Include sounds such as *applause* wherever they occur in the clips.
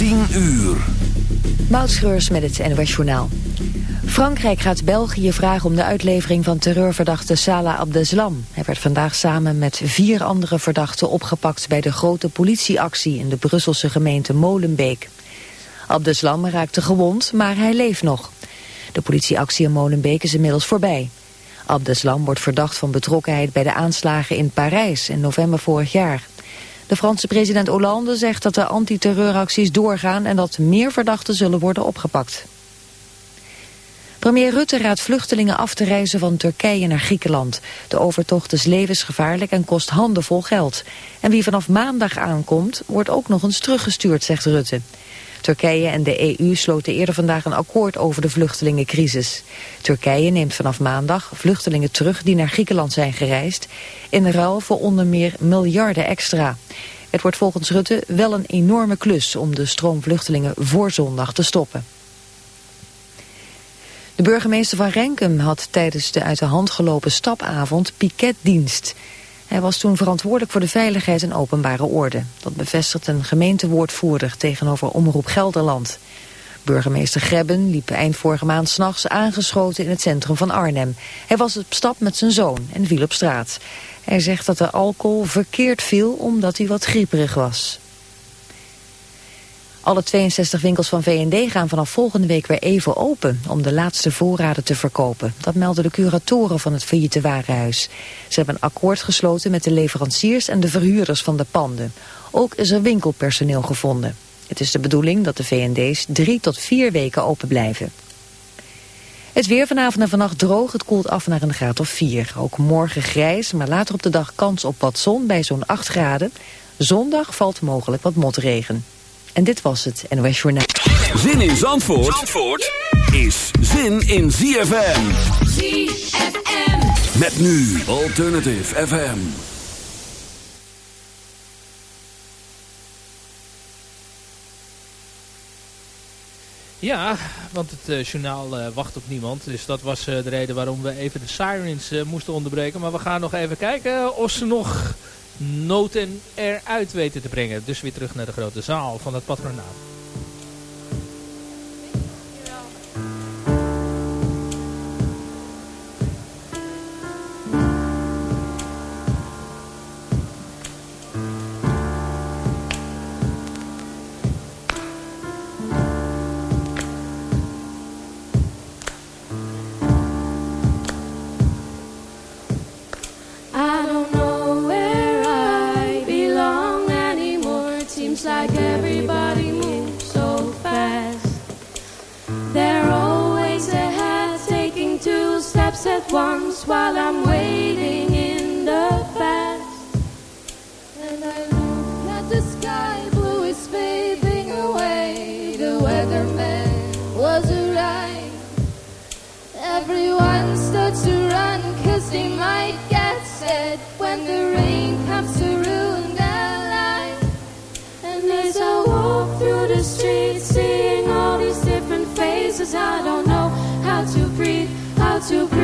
10 uur. Moutschreurs met het NOS Journaal. Frankrijk gaat België vragen om de uitlevering van terreurverdachte Salah Abdeslam. Hij werd vandaag samen met vier andere verdachten opgepakt bij de grote politieactie in de Brusselse gemeente Molenbeek. Abdeslam raakte gewond, maar hij leeft nog. De politieactie in Molenbeek is inmiddels voorbij. Abdeslam wordt verdacht van betrokkenheid bij de aanslagen in Parijs in november vorig jaar. De Franse president Hollande zegt dat de antiterreuracties doorgaan en dat meer verdachten zullen worden opgepakt. Premier Rutte raadt vluchtelingen af te reizen van Turkije naar Griekenland. De overtocht is levensgevaarlijk en kost handenvol geld. En wie vanaf maandag aankomt, wordt ook nog eens teruggestuurd, zegt Rutte. Turkije en de EU sloten eerder vandaag een akkoord over de vluchtelingencrisis. Turkije neemt vanaf maandag vluchtelingen terug die naar Griekenland zijn gereisd... in ruil voor onder meer miljarden extra. Het wordt volgens Rutte wel een enorme klus om de stroom vluchtelingen voor zondag te stoppen. De burgemeester van Renkum had tijdens de uit de hand gelopen stapavond piketdienst. Hij was toen verantwoordelijk voor de veiligheid en openbare orde. Dat bevestigt een gemeentewoordvoerder tegenover Omroep Gelderland. Burgemeester Grebben liep eind vorige maand s'nachts aangeschoten in het centrum van Arnhem. Hij was op stap met zijn zoon en viel op straat. Hij zegt dat de alcohol verkeerd viel omdat hij wat grieperig was. Alle 62 winkels van V&D gaan vanaf volgende week weer even open om de laatste voorraden te verkopen. Dat melden de curatoren van het failliete warenhuis. Ze hebben een akkoord gesloten met de leveranciers en de verhuurders van de panden. Ook is er winkelpersoneel gevonden. Het is de bedoeling dat de V&D's drie tot vier weken open blijven. Het weer vanavond en vannacht droog, het koelt af naar een graad of 4. Ook morgen grijs, maar later op de dag kans op wat zon bij zo'n 8 graden. Zondag valt mogelijk wat motregen. En dit was het NOS Journaal. Zin in Zandvoort, Zandvoort is zin in ZFM. ZFM. Met nu Alternative FM. Ja, want het uh, journaal uh, wacht op niemand. Dus dat was uh, de reden waarom we even de sirens moesten onderbreken. Maar we gaan nog even kijken of ze nog noten eruit weten te brengen. Dus weer terug naar de grote zaal van het patronaat. To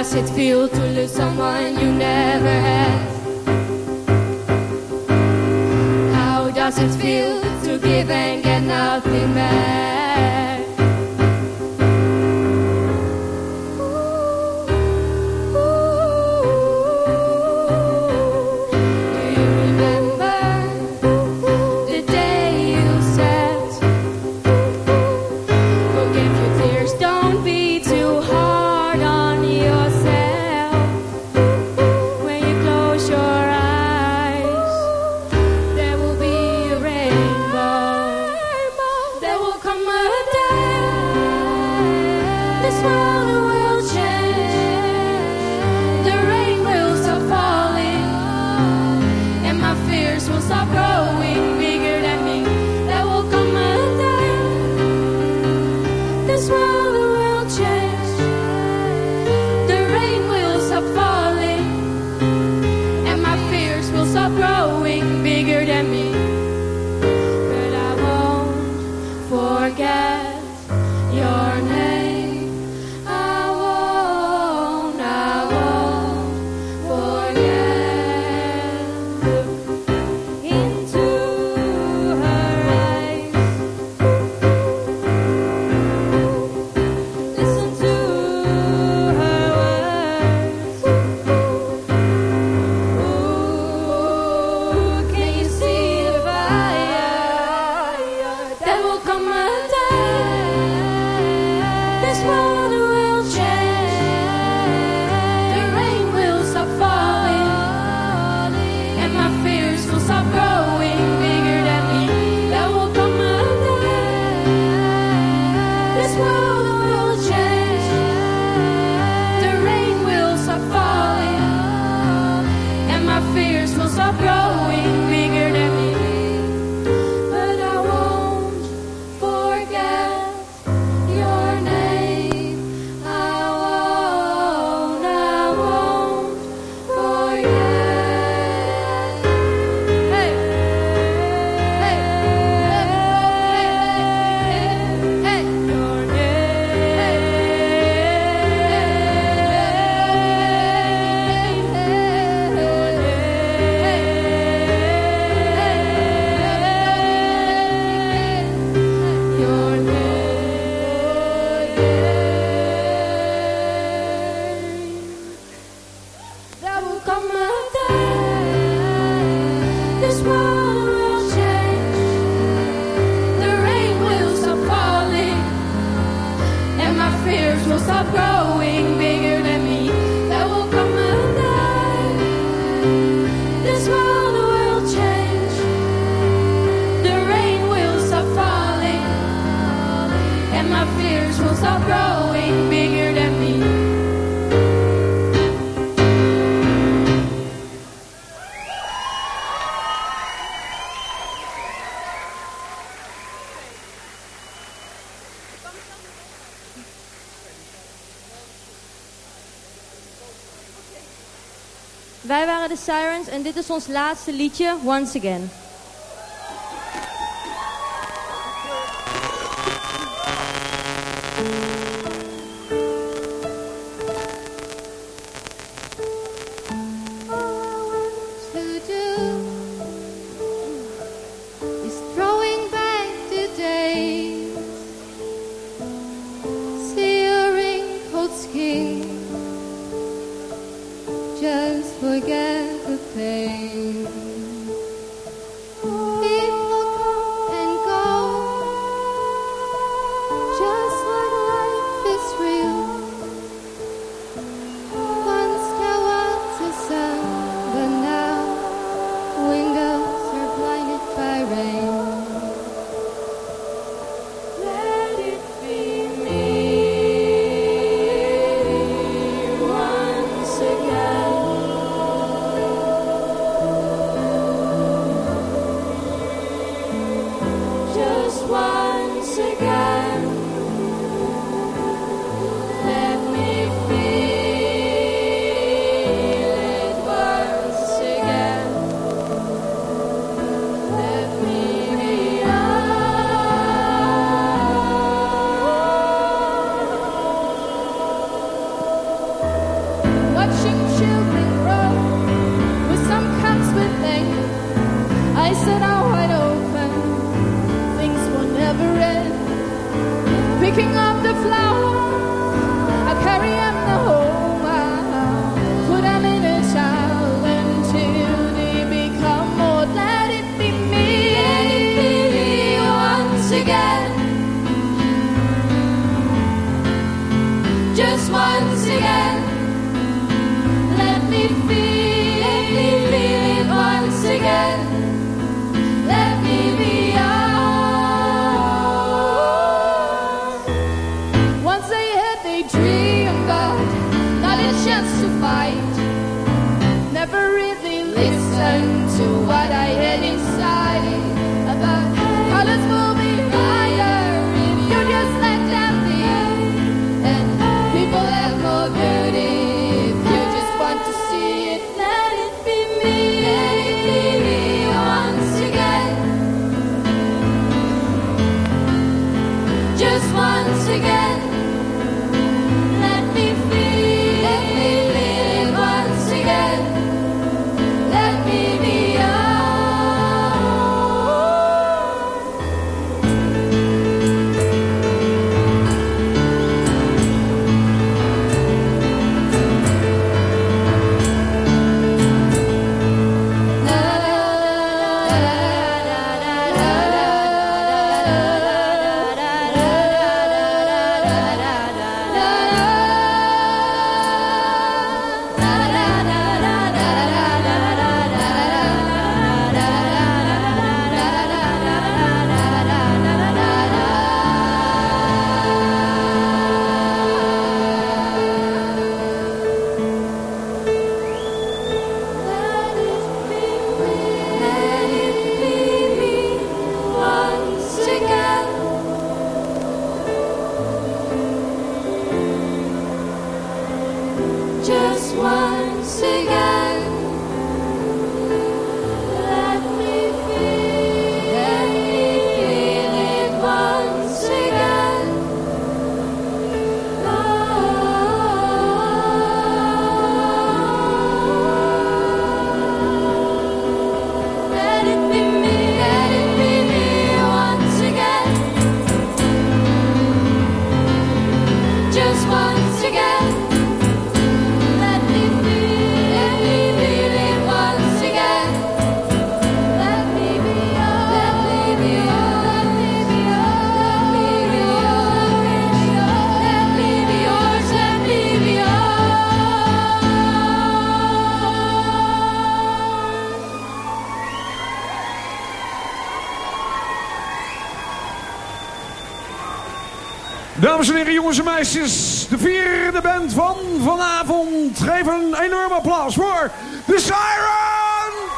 does it feel to lose someone you never had? How does it feel to give and get nothing back? Wij waren de Sirens en dit is ons laatste liedje, Once Again. of the en meisjes, de vierde band van vanavond. Geef een enorm applaus voor de Siren!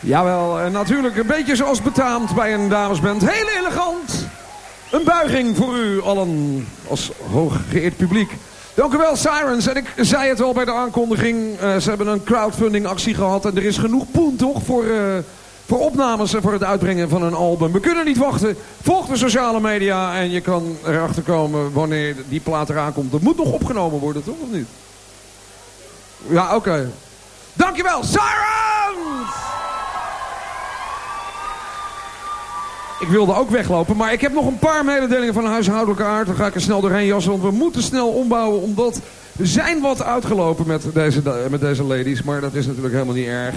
Jawel, natuurlijk een beetje zoals betaamd bij een damesband. Heel elegant. Een buiging voor u allen als hooggeëerd publiek. Dank u wel, Sirens. En ik zei het al bij de aankondiging. eh, ze hebben een crowdfunding actie gehad. En er is genoeg poen toch voor, eh, voor opnames en voor het uitbrengen van een album. We kunnen niet wachten. Volg de sociale media en je kan erachter komen wanneer die plaat eraan komt. Dat moet nog opgenomen worden, toch? Of niet? Ja, oké. Dankjewel, Sirens! Ik wilde ook weglopen, maar ik heb nog een paar mededelingen van huishoudelijke aard. Dan ga ik er snel doorheen jassen, want we moeten snel ombouwen. Omdat we zijn wat uitgelopen met deze, met deze ladies. Maar dat is natuurlijk helemaal niet erg.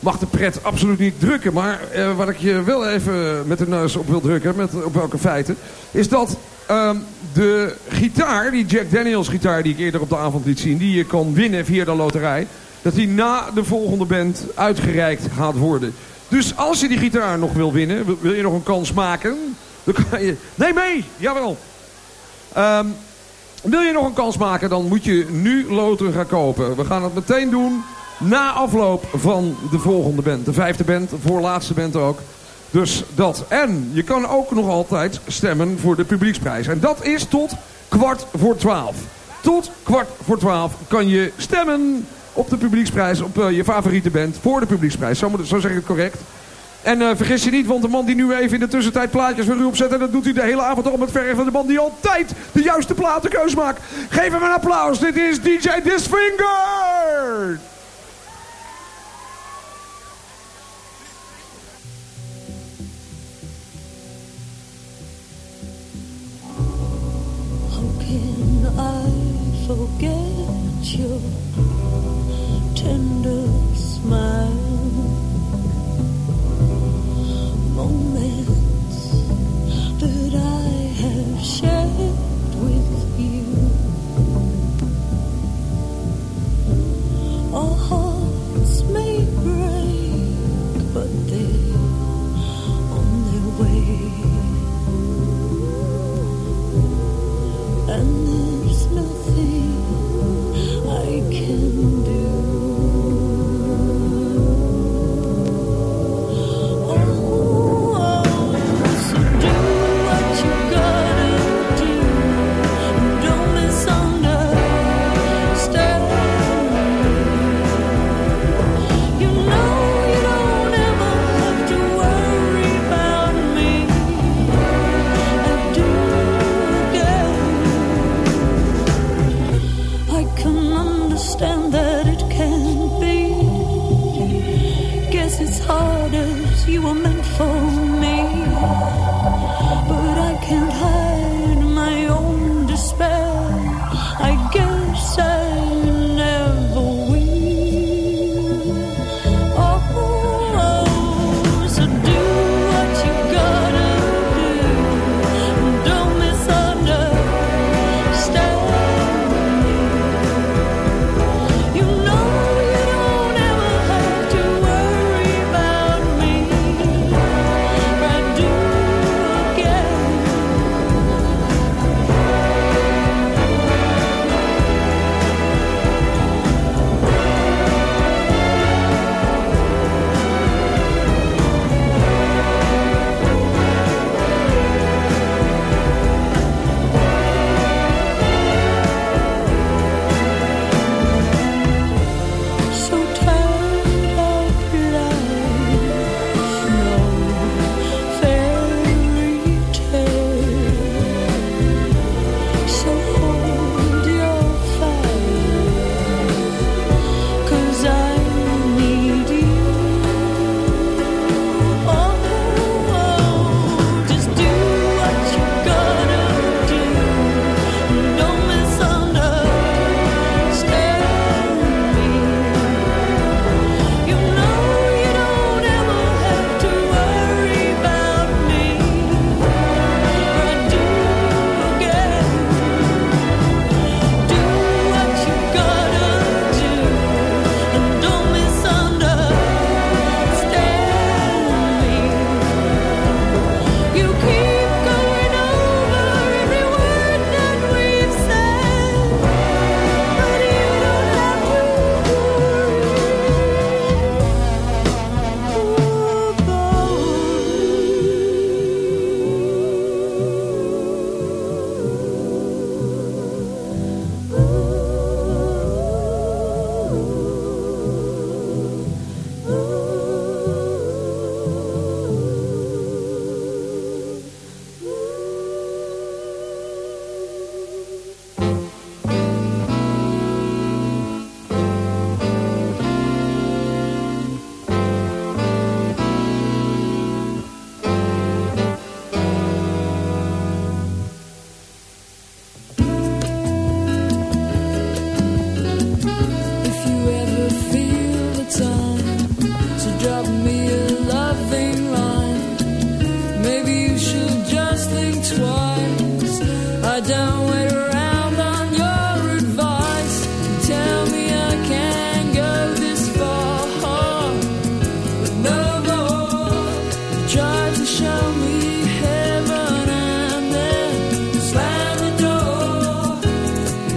Mag de pret absoluut niet drukken. Maar eh, wat ik je wel even met de neus op wil drukken, met, op welke feiten... is dat ehm, de gitaar, die Jack Daniels gitaar die ik eerder op de avond liet zien... die je kan winnen via de loterij... dat die na de volgende band uitgereikt gaat worden. Dus als je die gitaar nog wil winnen, wil- je nog een kans maken... dan kan je... Nee, mee! Jawel! Ehm, wil je nog een kans maken, dan moet je nu loten gaan kopen. We gaan het meteen doen na afloop van de volgende band. De vijfde band, de voorlaatste band ook. Dus dat. En je kan ook nog altijd stemmen voor de publieksprijs. En dat is tot kwart voor twaalf. Tot kwart voor twaalf kan je stemmen op de publieksprijs. Op eh, je favoriete band voor de publieksprijs. Zo, zo zeg ik het correct. En eh, vergis je niet, want de man die nu even in de tussentijd plaatjes voor u opzet... en dat doet hij de hele avond al met verf van de man die altijd de juiste platenkeuze maakt. Geef hem een applaus. Dit is DJ Disfinger. forget your tender smile. Moments that I have shared.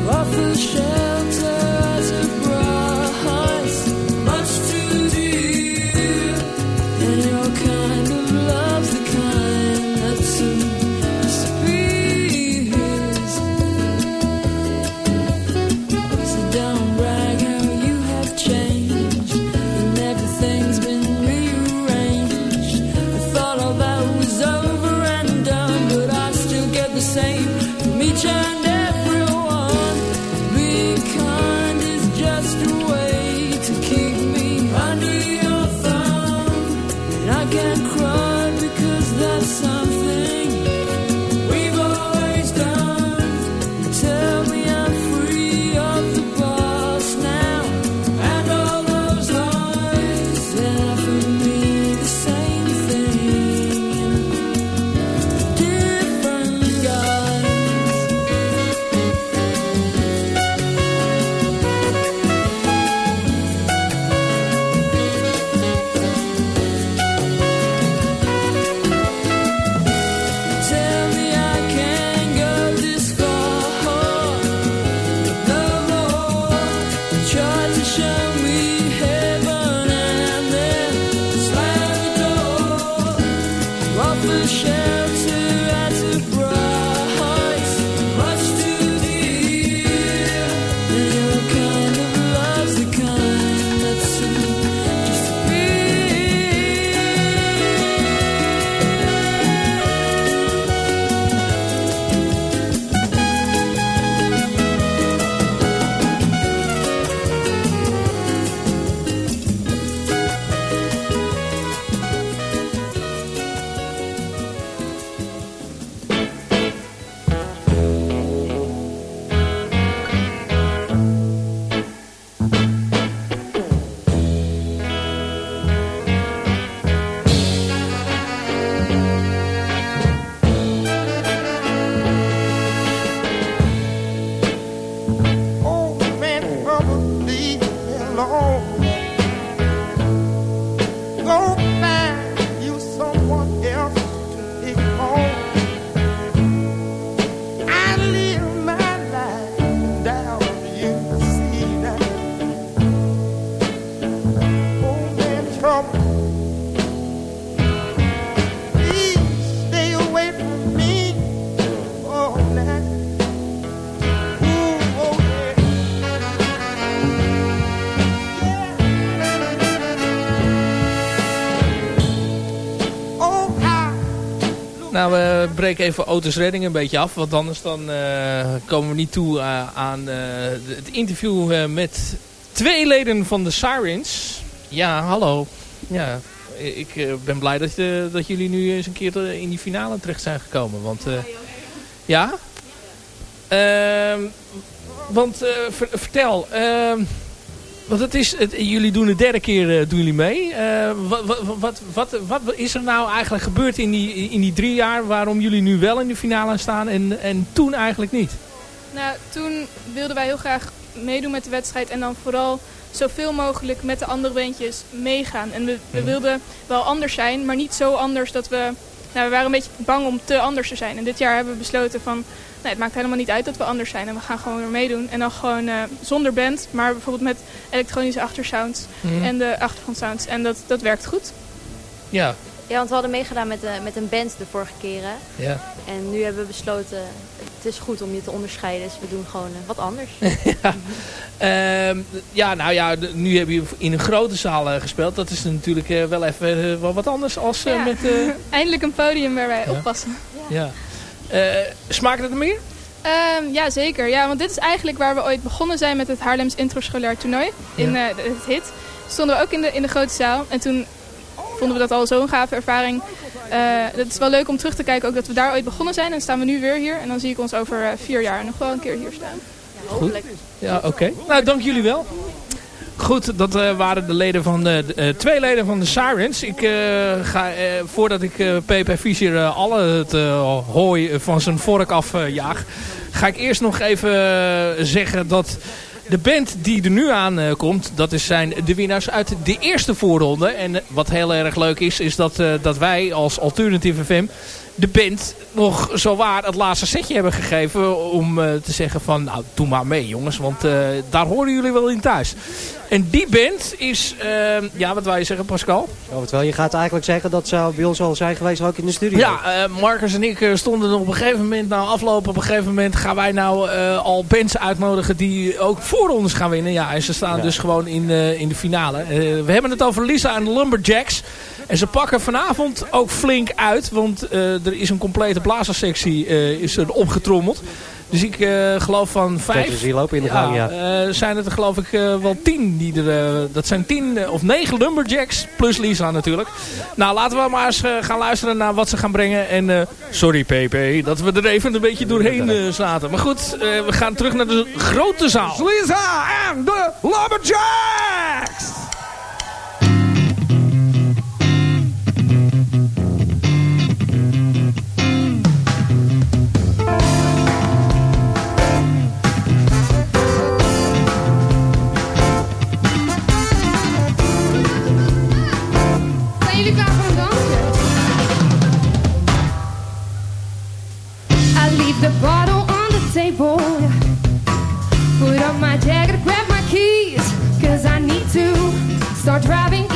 我死神。Breken even Otis Redding een beetje af. Want anders dan eh, komen we niet toe eh, aan eh, het interview met twee leden van de Sirens. Ja, hallo. Ja, ik ben blij dat, dat jullie nu eens een keer in die finale terecht zijn gekomen. Want, ja? Ehm, want ver- vertel, ehm, want het is, het, jullie doen de derde keer eh, doen jullie mee. Eh, wat, wat, wat, wat, wat is er nou eigenlijk gebeurd in die, in die drie jaar waarom jullie nu wel in de finale staan en, en toen eigenlijk niet? Nou, toen wilden wij heel graag meedoen met de wedstrijd en dan vooral zoveel mogelijk met de andere bandjes meegaan. En we, we Mhm. wilden wel anders zijn, maar niet zo anders dat we... Nou, we waren een beetje bang om te anders te zijn. En dit jaar hebben we besloten van, nee, het maakt helemaal niet uit dat we anders zijn. En we gaan gewoon weer meedoen. En dan gewoon eh, zonder band, maar bijvoorbeeld met elektronische achtersounds Mhm. en de achtergrondsounds. En dat, dat werkt goed. Ja, Ja, want we hadden meegedaan met, de, met een band de vorige keren. ja. En nu hebben we besloten, het is goed om je te onderscheiden. Dus we doen gewoon eh, wat anders. *laughs* Ehm, ja, nou ja, nu heb je in een grote zaal eh, gespeeld. Dat is natuurlijk eh, wel even eh, wat anders als eh, Ja. met... eh, *laughs* Eindelijk een podium waar wij Ja. oppassen. ja. Eh, smaakt het er meer? Ehm, ja, zeker. Ja, want dit is eigenlijk waar we ooit begonnen zijn met het Haarlems Introscholair Toernooi. In eh, het HIT. Stonden we ook in de, in de grote zaal. En toen vonden we dat al zo'n gave ervaring. Eh, het is wel leuk om terug te kijken ook dat we daar ooit begonnen zijn. En staan we nu weer hier. En dan zie ik ons over vier jaar nog wel een keer hier staan. Goed. Ja, oké. Nou, dank jullie wel. Goed, dat eh, waren de leden van de, eh, twee leden van de Sirens. Ik eh, ga, voordat ik PP Fischer alle het hooi van zijn vork afjaag, ga ik eerst nog even zeggen dat de band die er nu aan komt, dat is zijn de winnaars uit de eerste voorronde. En wat heel erg leuk is, is dat, dat wij als Alternative FM de band nog zo waar het laatste setje hebben gegeven om eh, te zeggen van nou doe maar mee jongens, want eh, daar horen jullie wel in thuis. En die band is, eh, ja wat wil je zeggen Pascal? Ja, wat wel, je gaat eigenlijk zeggen dat zou bij ons al zijn geweest ook in de studio. Ja, Marcus en ik stonden op een gegeven moment, nou aflopen op een gegeven moment gaan wij nou al bands uitnodigen die ook voorrondes gaan winnen. Ja, en ze staan Ja. dus gewoon in, in de finale. We hebben het over Lisa en de Lumberjacks. En ze pakken vanavond ook flink uit, want eh, er is een complete blazersectie eh, is er opgetrommeld. Dus ik eh, geloof van vijf... Zie lopen in de gang, ja. eh, zijn het er geloof ik eh, wel tien die er... dat zijn tien of negen lumberjacks, plus Lisa natuurlijk. Nou, laten we maar eens eh, gaan luisteren naar wat ze gaan brengen. En eh, sorry PP, dat we er even een beetje doorheen eh, zaten. Maar goed, eh, we gaan terug naar de grote zaal. Lisa en de Lumberjacks! Start driving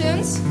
questions?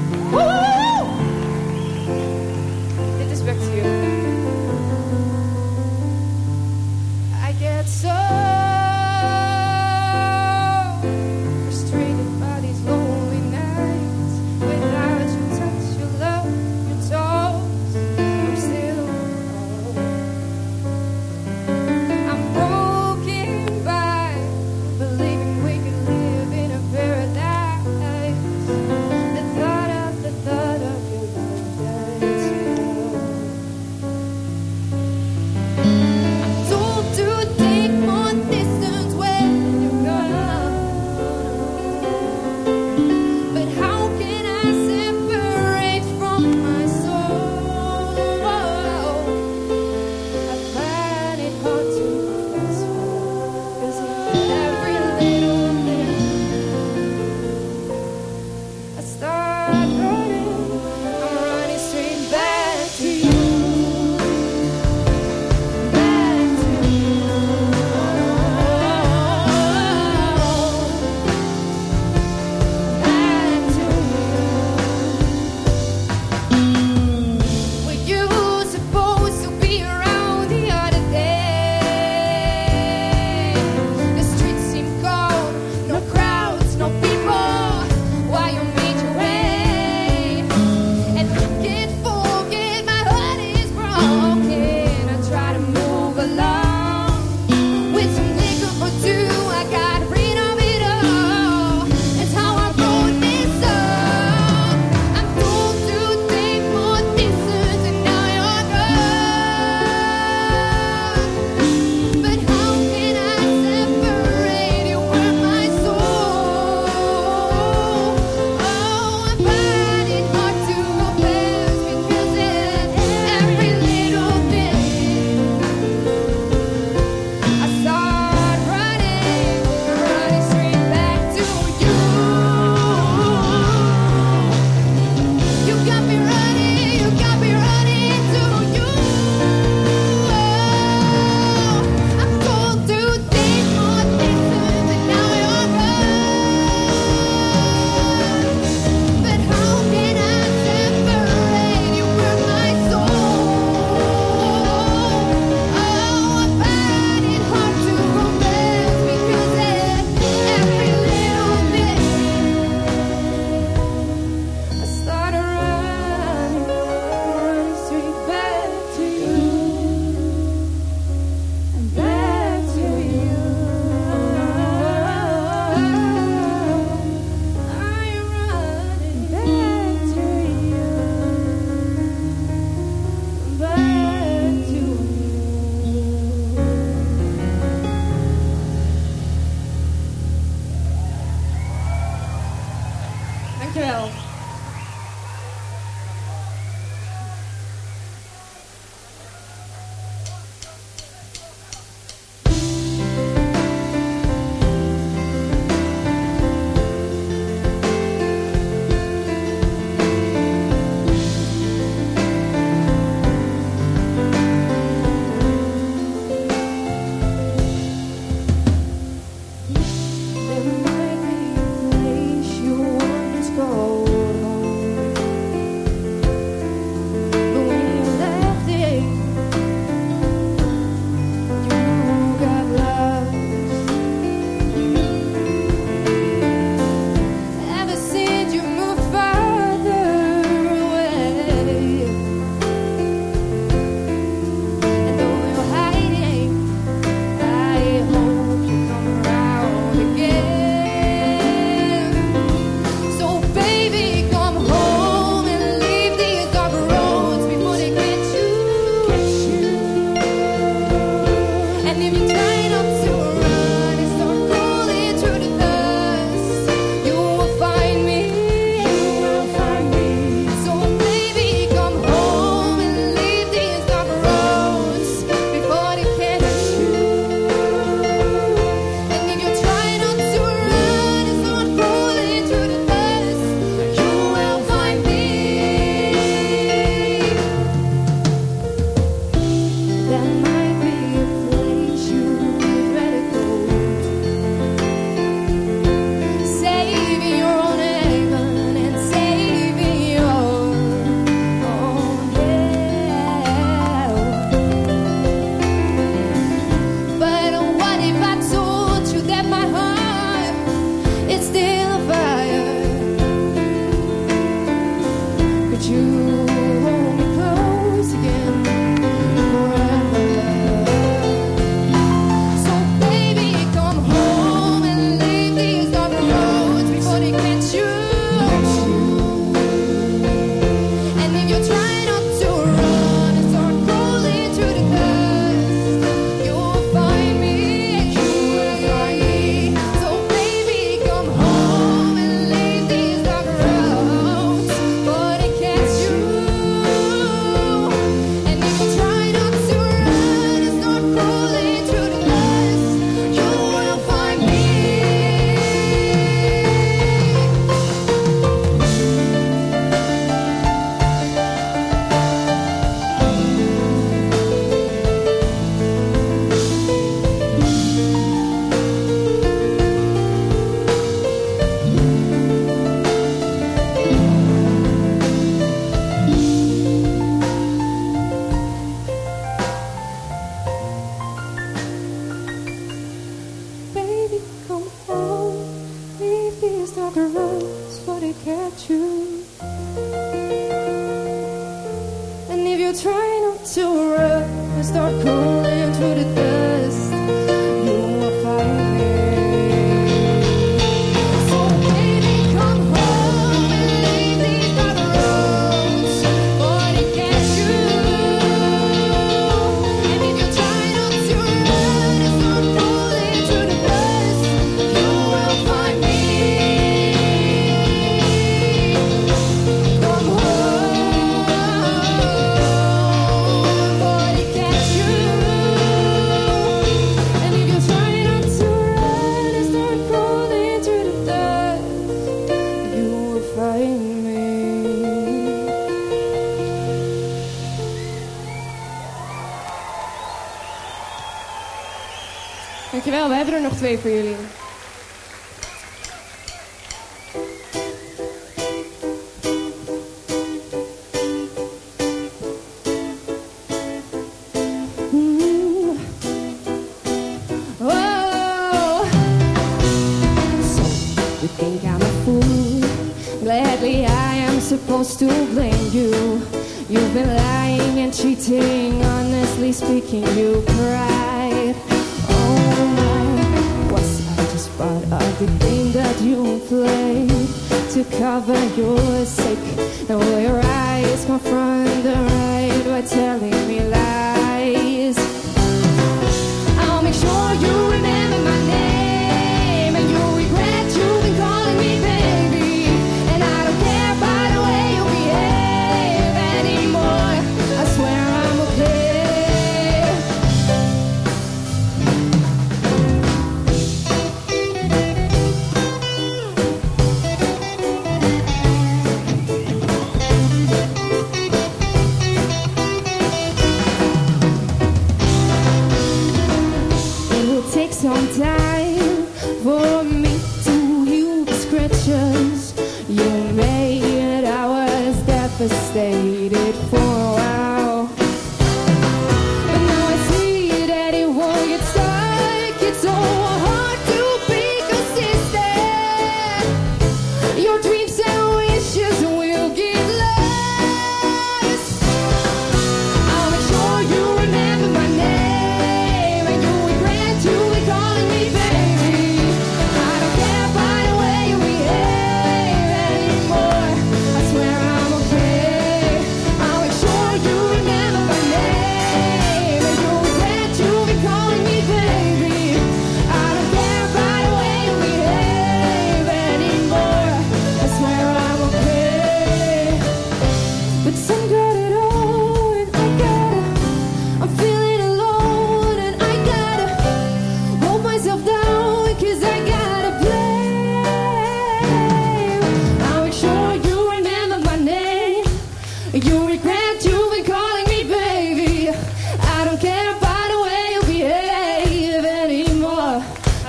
my friend, the right way telling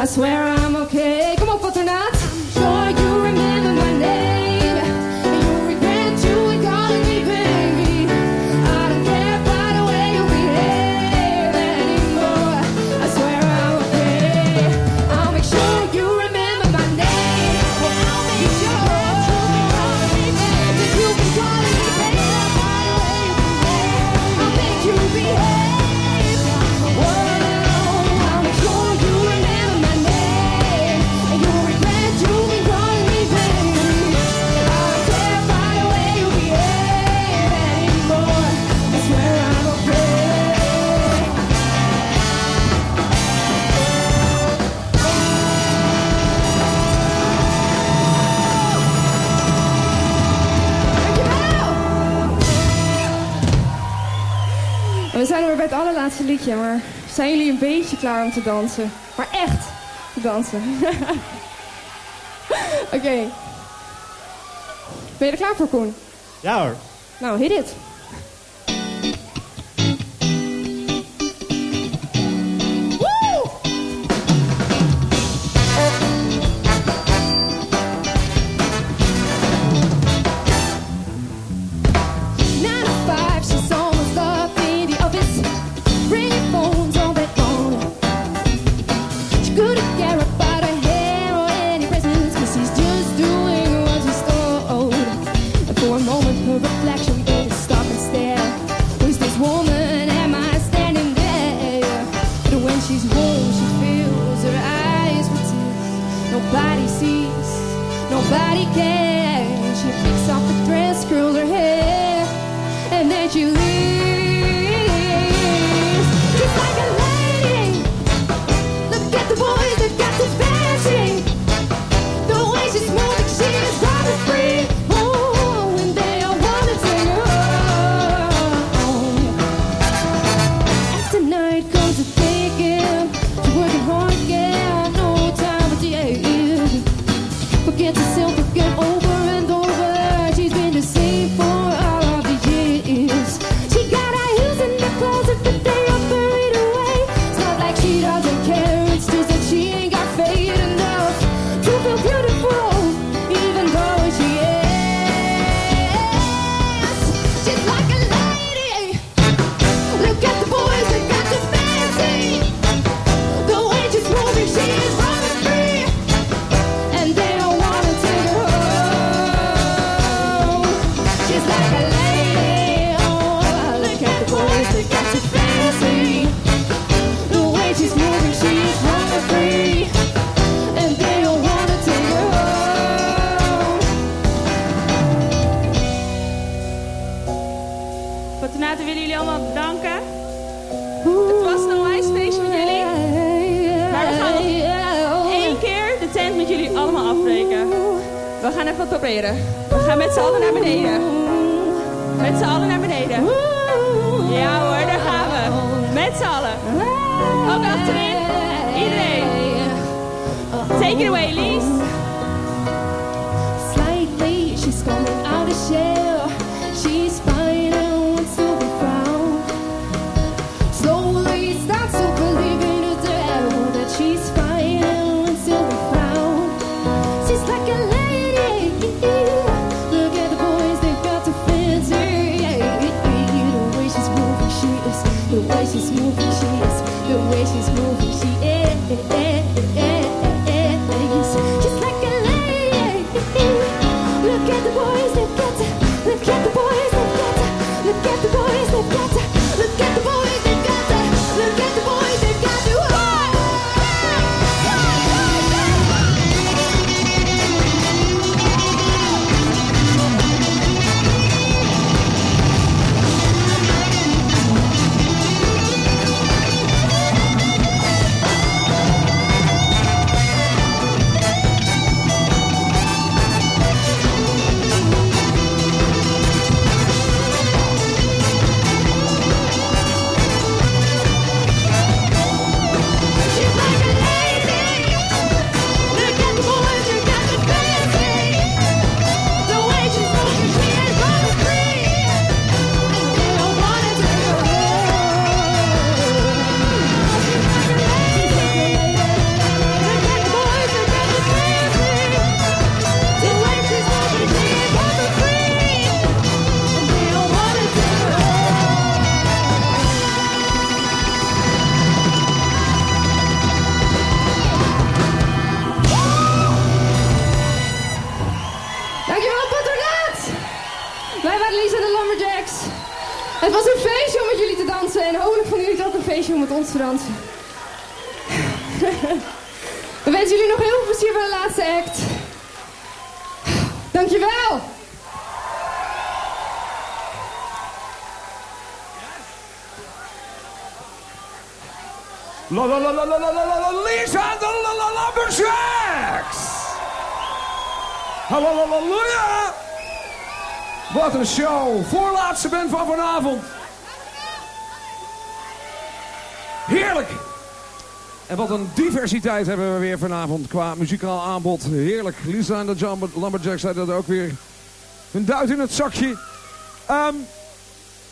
I swear I'm okay. Come on, laatste liedje, maar zijn jullie een beetje klaar om te dansen? Maar echt te dansen. *laughs* Oké. Ben je er klaar voor, Koen? Ja hoor. Nou, hit dit. La Lumberjacks! Wat een show! Voorlaatste van vanavond. Heerlijk! En wat een diversiteit hebben we weer vanavond qua muzikaal aanbod. Heerlijk. Lisa en de Lumberjacks dat ook weer. Hun duit in het zakje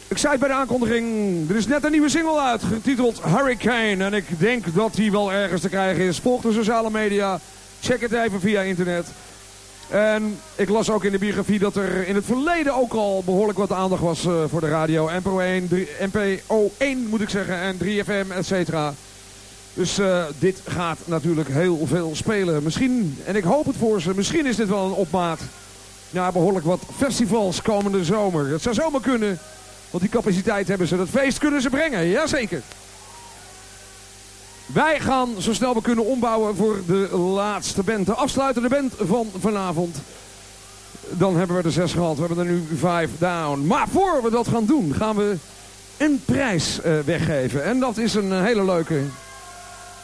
ik zei het bij de aankondiging. Er is net een nieuwe single uit, getiteld Hurricane. En ik denk dat die wel ergens te krijgen is. Volg de sociale media. Check het even via internet. En ik las ook in de biografie dat er in het verleden ook al behoorlijk wat aandacht was eh, voor de radio. NPO 1, 3 NPO 1 moet ik zeggen, en 3FM, et cetera. Dus eh, dit gaat natuurlijk heel veel spelen. Misschien, en ik hoop het voor ze, misschien is dit wel een opmaat naar behoorlijk wat festivals komende zomer. Het zou zomaar kunnen, want die capaciteit hebben ze. Dat feest kunnen ze brengen, jazeker. Wij gaan zo snel we kunnen ombouwen voor de laatste band. De afsluitende band van vanavond. Dan hebben we er zes gehad. We hebben er nu vijf down. Maar voor we dat gaan doen, gaan we een prijs eh, weggeven. En dat is een eh, hele leuke.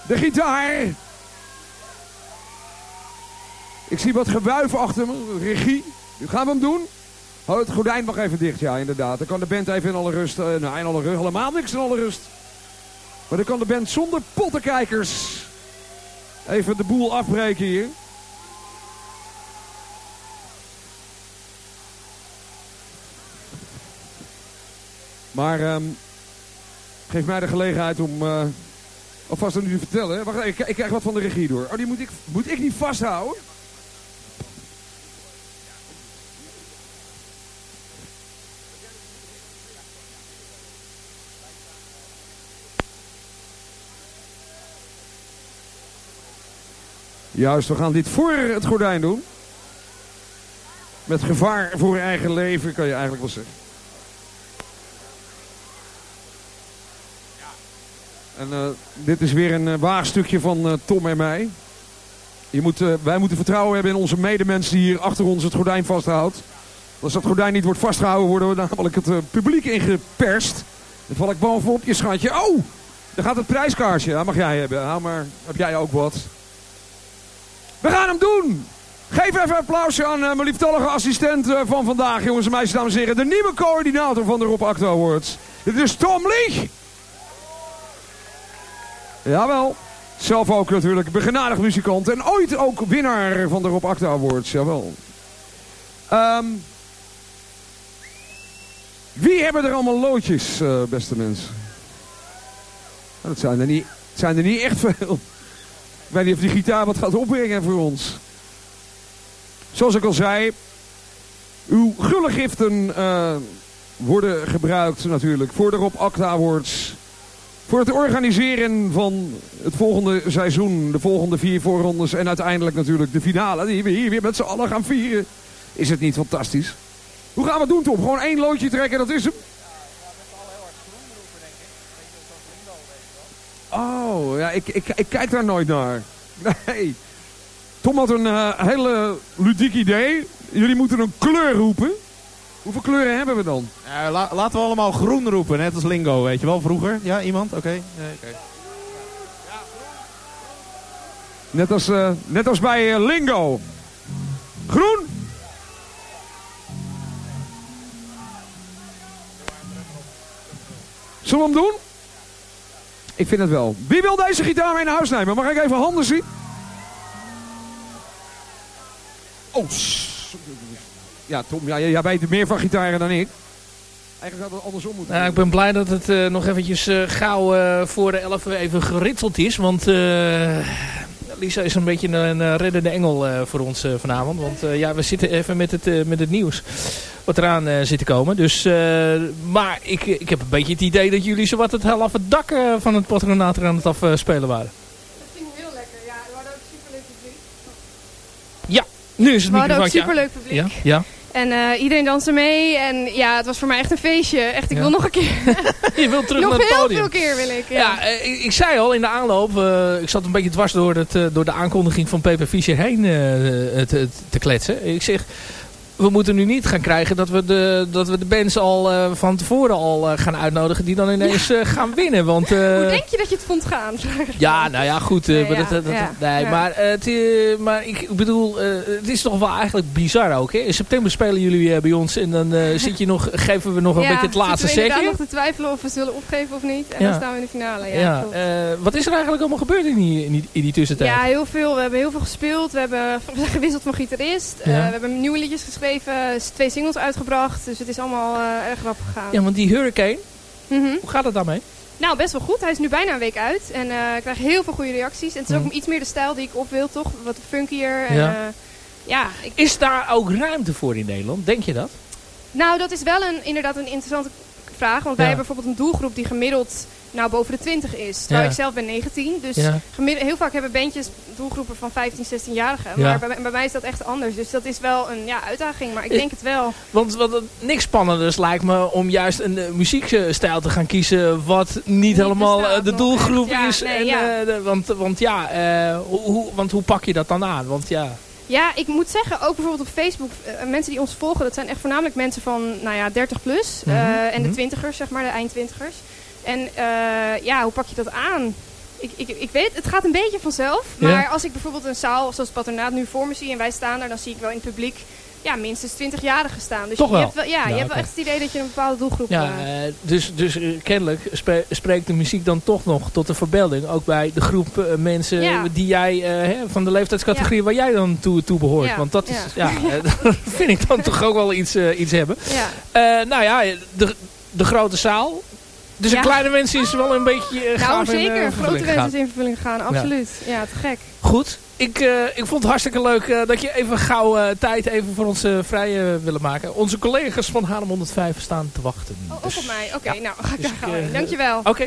De gitaar. Ik zie wat gewuif achter me. Regie. Nu gaan we hem doen. Hou het gordijn nog even dicht, ja inderdaad. Dan kan de band even in alle rust. nou, in alle rust. Helemaal niks in alle rust. Maar dan kan de band zonder pottenkijkers even de boel afbreken hier. Maar ehm, geef mij de gelegenheid om eh, alvast aan u te vertellen. Wacht, ik, ik krijg wat van de regie door. Oh, die moet ik, moet ik niet vasthouden? Juist, we gaan dit voor het gordijn doen. Met gevaar voor je eigen leven, kan je eigenlijk wel zeggen. En eh, dit is weer een eh, waagstukje van eh, Tom en mij. Je moet, wij moeten vertrouwen hebben in onze medemensen die hier achter ons het gordijn vasthoudt. Als dat gordijn niet wordt vastgehouden, worden we namelijk het publiek ingeperst. Dan val ik bovenop je schatje. Oh, daar gaat het prijskaartje. Dat mag jij hebben. Hou maar, heb jij ook wat. We gaan hem doen! Geef even een applausje aan eh, mijn lieftallige assistent eh, van vandaag, jongens en meisjes, dames en heren. De nieuwe coördinator van de Rob Acta Awards. Dit is Tom Lieg. Jawel. Zelf ook natuurlijk begenadigd muzikant en ooit ook winnaar van de Rob Acta Awards. Jawel. Ehm, wie hebben er allemaal loodjes, eh, beste mensen? Nou, dat zijn er, niet, zijn er niet echt veel. Ik weet niet of die gitaar wat gaat opbrengen voor ons. Zoals ik al zei, uw gulle giften eh, worden gebruikt natuurlijk voor de Rob Acta Awards. Voor het organiseren van het volgende seizoen, de volgende vier voorrondes en uiteindelijk natuurlijk de finale die we hier weer met z'n allen gaan vieren. Is het niet fantastisch? Hoe gaan we het doen Tom? Gewoon één loodje trekken, dat is hem? Oh, ja, ik, ik, ik kijk daar nooit naar. Nee. Tom had een eh, hele ludiek idee. Jullie moeten een kleur roepen. Hoeveel kleuren hebben we dan? La- laten we allemaal groen roepen, net als lingo, weet je wel, vroeger. Ja, iemand? Oké. Nee, oké. Net als, eh, net als bij eh, Lingo. Groen. Zullen we hem doen? Ik vind het wel. Wie wil deze gitaar mee naar huis nemen? Mag ik even handen zien? Oh, ja Tom, ja, jij weet meer van gitaren dan ik. Eigenlijk had het andersom moeten Nou, ik ben blij dat het eh, nog eventjes eh, gauw eh, voor de 11 even geritseld is. Want Lisa is een beetje een reddende engel voor ons vanavond. Want ja, we zitten even met het, met het nieuws wat eraan eh, zit te komen. Dus, eh, maar ik, ik heb een beetje het idee dat jullie zowat het hel af het dak eh, van het patronaat aan het afspelen waren. Dat ging heel lekker, ja. We hadden ook superleuk publiek. Ja, nu is het We hadden ook superleuk publiek. Ja, ja. En eh, iedereen danste mee. En ja, het was voor mij echt een feestje. Echt, ik Ja. wil nog een keer. *laughs* Je wilt terug nog naar het heel podium. veel keer wil ik. Ja. Ja, ik, ik zei al in de aanloop, ik zat een beetje dwars door, het, door de aankondiging van Pepe Fischer heen te kletsen. Ik zeg, we moeten nu niet gaan krijgen dat we de, dat we de bands al eh, van tevoren al eh, gaan uitnodigen die dan ineens eh, gaan winnen. Want, Hoe denk je dat je het vond gaan? *laughs* ja, nou ja, goed. Nee, maar ja, dat, dat- dat- ja, nee, ja. maar, het, maar ik bedoel, het is toch wel eigenlijk bizar ook. Hè? In september spelen jullie bij ons en dan zit je nog, *laughs* geven we nog een Ja, beetje het laatste zegje. nog te twijfelen of we zullen opgeven of niet. En Ja. dan staan we in de finale. Ja, Ja, wat is er eigenlijk allemaal gebeurd in die, in die, in die tussentijd? Ja, heel veel. We hebben heel veel gespeeld. We hebben *laughs* gewisseld van gitarist. Ja. we hebben nieuwe liedjes geschreven. S- Twee singles uitgebracht. Dus het is allemaal eh, erg rap gegaan. Ja, want die Hurricane, Mhm. hoe gaat het daarmee? Nou, best wel goed. Hij is nu bijna een week uit. En eh, ik krijg heel veel goede reacties. En het is ook Mhm. iets meer de stijl die ik op wil, toch? Wat funkier. En, Ja. ja. ja, ik... Is daar ook ruimte voor in Nederland? Denk je dat? Nou, dat is wel een, inderdaad een interessante vraag. Want wij Ja. hebben bijvoorbeeld een doelgroep die gemiddeld nou, boven de 20 is. Terwijl Ja. ik zelf ben 19. Dus Ja. heel vaak hebben bandjes doelgroepen van 15, 16-jarigen. Ja. Maar bij, bij mij is dat echt anders. Dus dat is wel een ja, uitdaging. Maar ik Eh, denk het wel. Want wat het niks spannenders lijkt me om juist een eh, muziekstijl te gaan kiezen wat niet, helemaal eh, de doelgroep is. nee, en, eh, want, want ja, eh, hoe, hoe- want hoe pak je dat dan aan? Want ja, Ja, ik moet zeggen, ook bijvoorbeeld op Facebook, eh, mensen die ons volgen, dat zijn echt voornamelijk mensen van, nou ja, 30 plus. Mhm, eh, en de mhm. twintigers, zeg maar, de eindtwintigers. En eh, ja, hoe pak je dat aan? Ik, ik, ik weet, het gaat een beetje vanzelf. Ja. Maar als ik bijvoorbeeld een zaal zoals het Patronaat nu voor me zie en wij staan daar, dan zie ik wel in het publiek ja, minstens 20-jarigen staan. Dus Toch je, wel? hebt wel, ja, Ja, je hebt wel echt het idee dat je een bepaalde doelgroep ja eh, dus, dus eh, kennelijk spreekt de muziek dan toch nog tot de verbeelding. Ook bij de groep mensen Ja. die jij, hè, van de leeftijdscategorie waar jij dan toe, toe behoort. Want dat is, ja. *laughs* vind ik dan toch ook wel iets, iets hebben. Ja. Nou ja, de, de grote zaal. Dus Ja. een kleine mensen is wel een beetje uh, Nou, zeker. Grote wensen is in vervulling gegaan. Absoluut. Ja, te gek. Goed. Ik, eh, ik vond het hartstikke leuk eh, dat je even gauw eh, tijd even voor ons eh, vrij eh, willen maken. Onze collega's van Haarlem 105 staan te wachten. Oh, ook Dus- op mij. Oké, nou, ga ik Dus daar gauw eh. Dankjewel. Oké.